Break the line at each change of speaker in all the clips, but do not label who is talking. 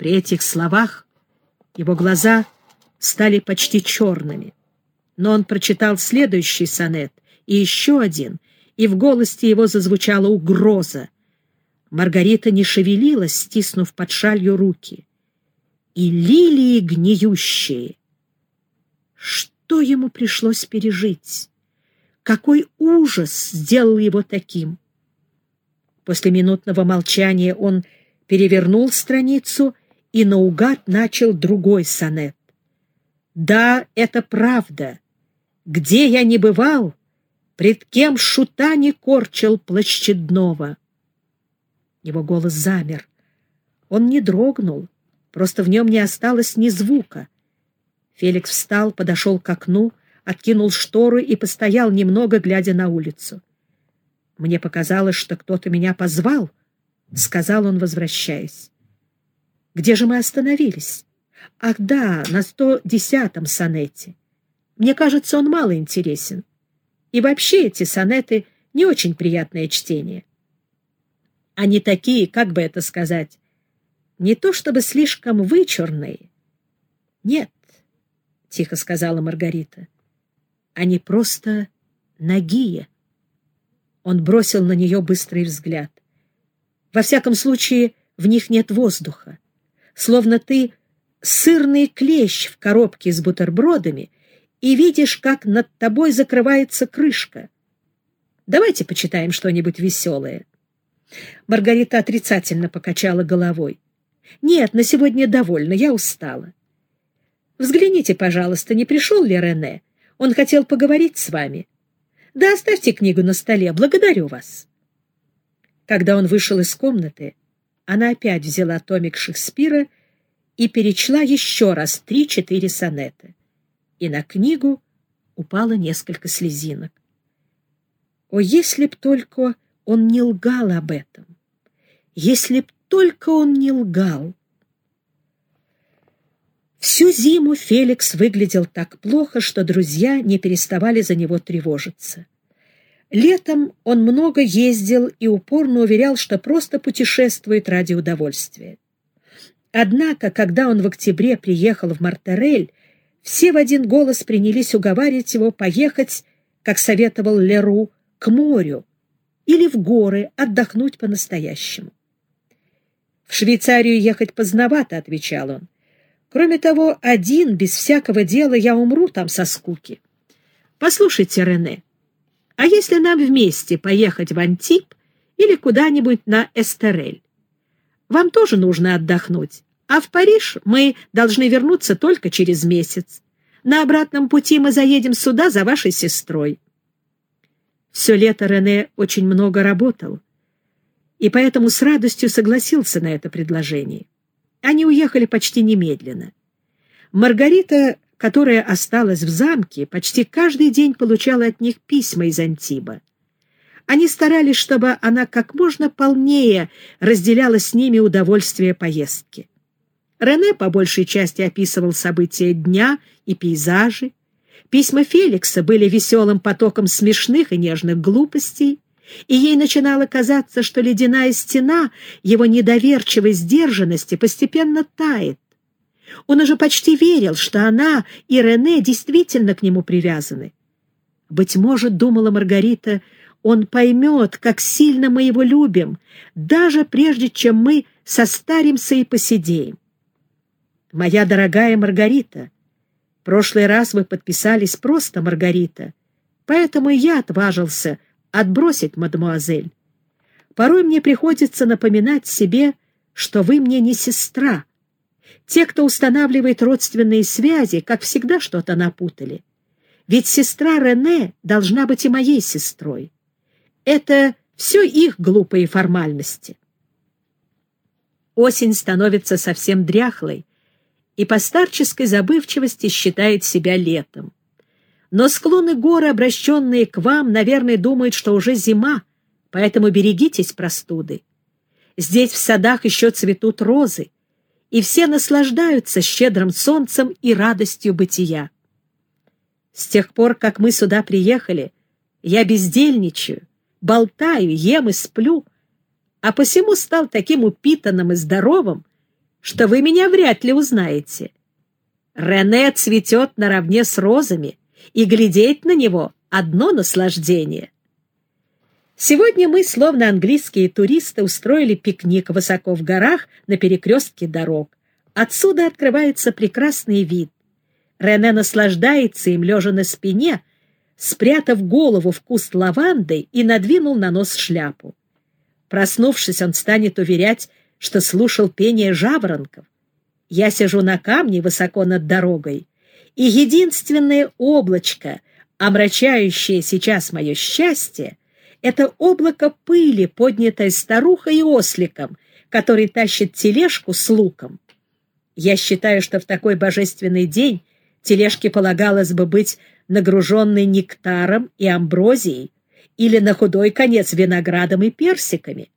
При этих словах его глаза стали почти черными. Но он прочитал следующий сонет и еще один, и в голосе его зазвучала угроза. Маргарита не шевелилась, стиснув под шалью руки. И лилии гниющие. Что ему пришлось пережить? Какой ужас сделал его таким? После минутного молчания он перевернул страницу и наугад начал другой сонет. «Да, это правда. Где я не бывал, пред кем шута не корчил площадного». Его голос замер. Он не дрогнул, просто в нем не осталось ни звука. Феликс встал, подошел к окну, откинул шторы и постоял немного, глядя на улицу. «Мне показалось, что кто-то меня позвал», — сказал он, возвращаясь. «Где же мы остановились?» «Ах да, на сто десятом сонете. Мне кажется, он мало интересен. И вообще эти сонеты — не очень приятное чтение. Они такие, как бы это сказать, не то чтобы слишком вычурные. Нет, — тихо сказала Маргарита, — они просто нагие. Он бросил на нее быстрый взгляд. Во всяком случае, в них нет воздуха. Словно ты сырный клещ в коробке с бутербродами и видишь, как над тобой закрывается крышка. Давайте почитаем что-нибудь веселое. Маргарита отрицательно покачала головой. «Нет, на сегодня довольно, я устала. Взгляните, пожалуйста, не пришел ли Рене? Он хотел поговорить с вами. Да оставьте книгу на столе, благодарю вас». Когда он вышел из комнаты, она опять взяла томик Шекспира и перечла еще раз три-четыре сонета. И на книгу упало несколько слезинок. О, если б только он не лгал об этом! Если б только он не лгал! Всю зиму Феликс выглядел так плохо, что друзья не переставали за него тревожиться. Летом он много ездил и упорно уверял, что просто путешествует ради удовольствия. Однако, когда он в октябре приехал в Мартерель, все в один голос принялись уговаривать его поехать, как советовал Леру, к морю или в горы отдохнуть по-настоящему. «В Швейцарию ехать поздновато», — отвечал он. «Кроме того, один, без всякого дела, я умру там со скуки. Послушайте, Рене, а если нам вместе поехать в Антип или куда-нибудь на Эстерель? Вам тоже нужно отдохнуть, а в Париж мы должны вернуться только через месяц. На обратном пути мы заедем сюда за вашей сестрой. Все лето Рене очень много работал, и поэтому с радостью согласился на это предложение. Они уехали почти немедленно. Маргарита которая осталась в замке, почти каждый день получала от них письма из Антиба. Они старались, чтобы она как можно полнее разделяла с ними удовольствие поездки. Рене по большей части описывал события дня и пейзажи. Письма Феликса были веселым потоком смешных и нежных глупостей, и ей начинало казаться, что ледяная стена его недоверчивой сдержанности постепенно тает, он уже почти верил, что она и Рене действительно к нему привязаны. Быть может, думала Маргарита, он поймет, как сильно мы его любим, даже прежде, чем мы состаримся и посидеем. Моя дорогая Маргарита, в прошлый раз вы подписались просто Маргарита, поэтому я отважился отбросить мадемуазель. Порой мне приходится напоминать себе, что вы мне не сестра, те, кто устанавливает родственные связи, как всегда что-то напутали. Ведь сестра Рене должна быть и моей сестрой. Это все их глупые формальности. Осень становится совсем дряхлой, и по старческой забывчивости считает себя летом. Но склоны горы, обращенные к вам, наверное, думают, что уже зима, поэтому берегитесь простуды. Здесь в садах еще цветут розы, и все наслаждаются щедрым солнцем и радостью бытия. С тех пор, как мы сюда приехали, я бездельничаю, болтаю, ем и сплю, а посему стал таким упитанным и здоровым, что вы меня вряд ли узнаете. Рене цветет наравне с розами, и глядеть на него — одно наслаждение. Сегодня мы, словно английские туристы, устроили пикник высоко в горах на перекрестке дорог. Отсюда открывается прекрасный вид. Рене наслаждается им, лежа на спине, спрятав голову в куст лаванды и надвинул на нос шляпу. Проснувшись, он станет уверять, что слушал пение жаворонков. Я сижу на камне высоко над дорогой, и единственное облачко, омрачающее сейчас мое счастье, это облако пыли, поднятое старухой и осликом, который тащит тележку с луком. Я считаю, что в такой божественный день тележке полагалось бы быть нагруженной нектаром и амброзией или на худой конец виноградом и персиками.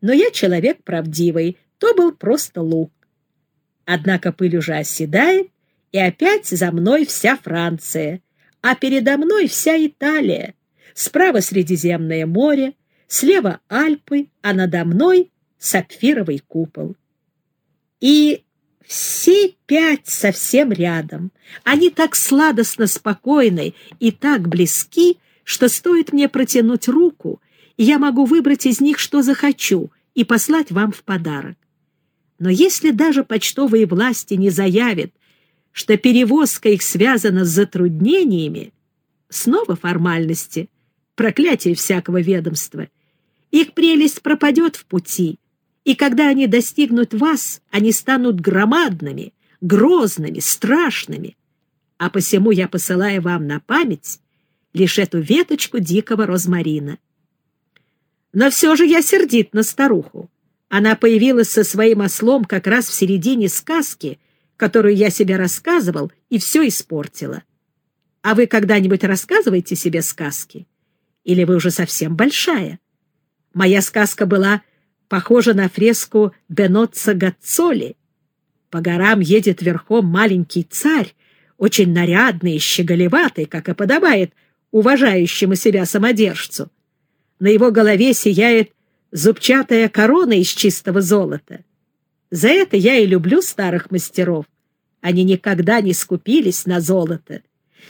Но я человек правдивый, то был просто лук. Однако пыль уже оседает, и опять за мной вся Франция, а передо мной вся Италия, Справа Средиземное море, слева Альпы, а надо мной сапфировый купол. И все пять совсем рядом. Они так сладостно спокойны и так близки, что стоит мне протянуть руку, и я могу выбрать из них, что захочу, и послать вам в подарок. Но если даже почтовые власти не заявят, что перевозка их связана с затруднениями, снова формальности — проклятие всякого ведомства. Их прелесть пропадет в пути, и когда они достигнут вас, они станут громадными, грозными, страшными. А посему я посылаю вам на память лишь эту веточку дикого розмарина. Но все же я сердит на старуху. Она появилась со своим ослом как раз в середине сказки, которую я себе рассказывал, и все испортила. А вы когда-нибудь рассказываете себе сказки? Или вы уже совсем большая? Моя сказка была похожа на фреску Беноцца Гаццоли. По горам едет верхом маленький царь, очень нарядный и щеголеватый, как и подобает уважающему себя самодержцу. На его голове сияет зубчатая корона из чистого золота. За это я и люблю старых мастеров. Они никогда не скупились на золото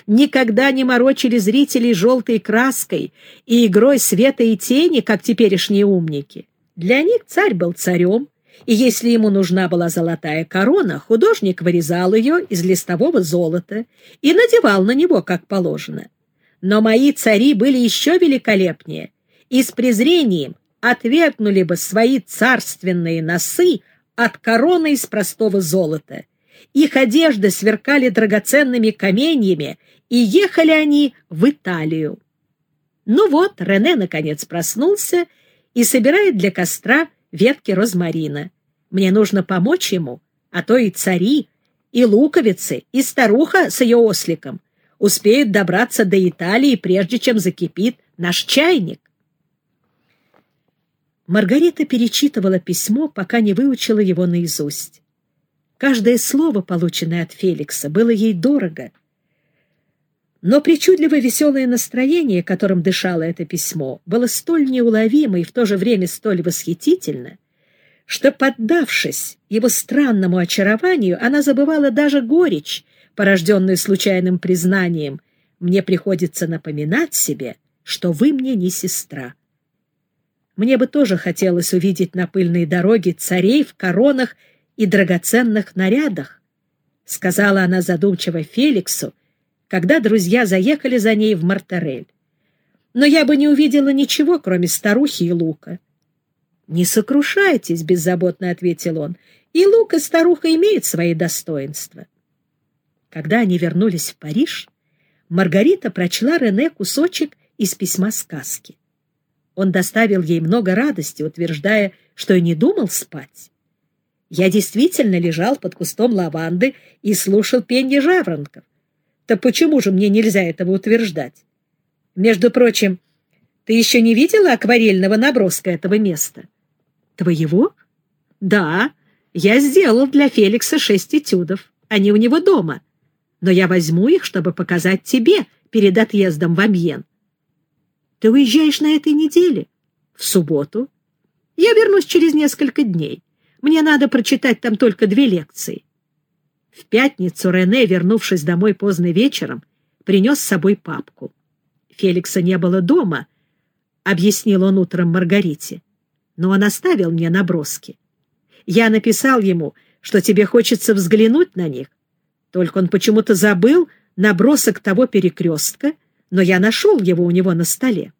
никогда не морочили зрителей желтой краской и игрой света и тени, как теперешние умники. Для них царь был царем, и если ему нужна была золотая корона, художник вырезал ее из листового золота и надевал на него, как положено. Но мои цари были еще великолепнее и с презрением отвергнули бы свои царственные носы от короны из простого золота — их одежды сверкали драгоценными каменьями, и ехали они в Италию. Ну вот, Рене наконец проснулся и собирает для костра ветки розмарина. Мне нужно помочь ему, а то и цари, и луковицы, и старуха с ее осликом успеют добраться до Италии, прежде чем закипит наш чайник. Маргарита перечитывала письмо, пока не выучила его наизусть. Каждое слово, полученное от Феликса, было ей дорого. Но причудливо веселое настроение, которым дышало это письмо, было столь неуловимо и в то же время столь восхитительно, что, поддавшись его странному очарованию, она забывала даже горечь, порожденную случайным признанием «мне приходится напоминать себе, что вы мне не сестра». Мне бы тоже хотелось увидеть на пыльной дороге царей в коронах и драгоценных нарядах, — сказала она задумчиво Феликсу, когда друзья заехали за ней в Мартарель. Но я бы не увидела ничего, кроме старухи и лука. — Не сокрушайтесь, — беззаботно ответил он, — и лук, и старуха имеют свои достоинства. Когда они вернулись в Париж, Маргарита прочла Рене кусочек из письма сказки. Он доставил ей много радости, утверждая, что и не думал спать. Я действительно лежал под кустом лаванды и слушал пение жаворонков. Так почему же мне нельзя этого утверждать? Между прочим, ты еще не видела акварельного наброска этого места? Твоего? Да, я сделал для Феликса шесть этюдов. Они у него дома. Но я возьму их, чтобы показать тебе перед отъездом в Амьен. Ты уезжаешь на этой неделе? В субботу. Я вернусь через несколько дней. Мне надо прочитать там только две лекции. В пятницу Рене, вернувшись домой поздно вечером, принес с собой папку. Феликса не было дома, объяснил он утром Маргарите, но он оставил мне наброски. Я написал ему, что тебе хочется взглянуть на них, только он почему-то забыл набросок того перекрестка, но я нашел его у него на столе.